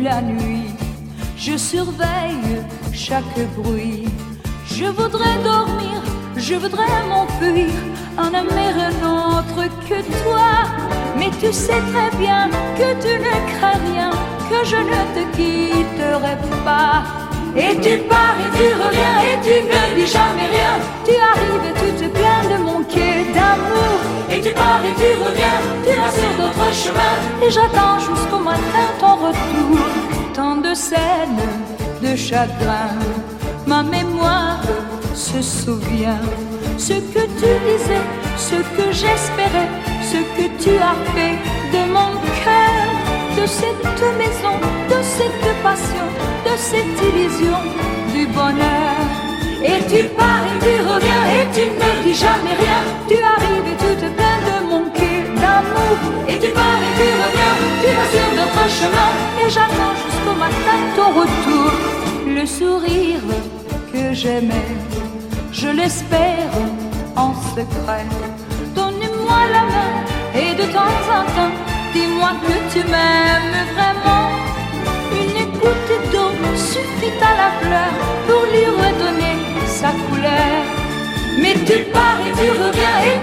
la nuit. Je surveille chaque bruit. Je voudrais dormir, je voudrais m'enfuir, en un autre que toi. Mais tu sais très bien que tu ne crains rien, que je ne te quitterai pas. Et tu pars et tu reviens et tu ne dis jamais rien. Tu arrives et tu te plains de manquer d'amour. Et tu pars et tu reviens, tu vas sur d'autres chemins. Et j'attends jusqu'au matin ton retour. Tant de scènes, de chagrin, ma mémoire se souvient. Ce que tu disais, ce que j'espérais, ce que tu as fait de mon cœur, de cette maison, de cette passion, de cette illusion du bonheur. Et tu pars et tu reviens et tu ne dis jamais rien. Tu matin ton retour. Le sourire que j'aimais, je l'espère en secret. Donne-moi la main et de temps en temps, dis-moi que tu m'aimes vraiment. Une goutte d'eau suffit à la fleur pour lui redonner sa couleur. Mais tu pars et tu reviens et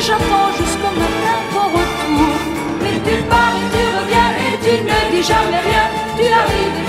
j'attends jusqu'au matin ton retour. Mais tu pars et tu reviens et tu ne dis jamais rien. Tu arrives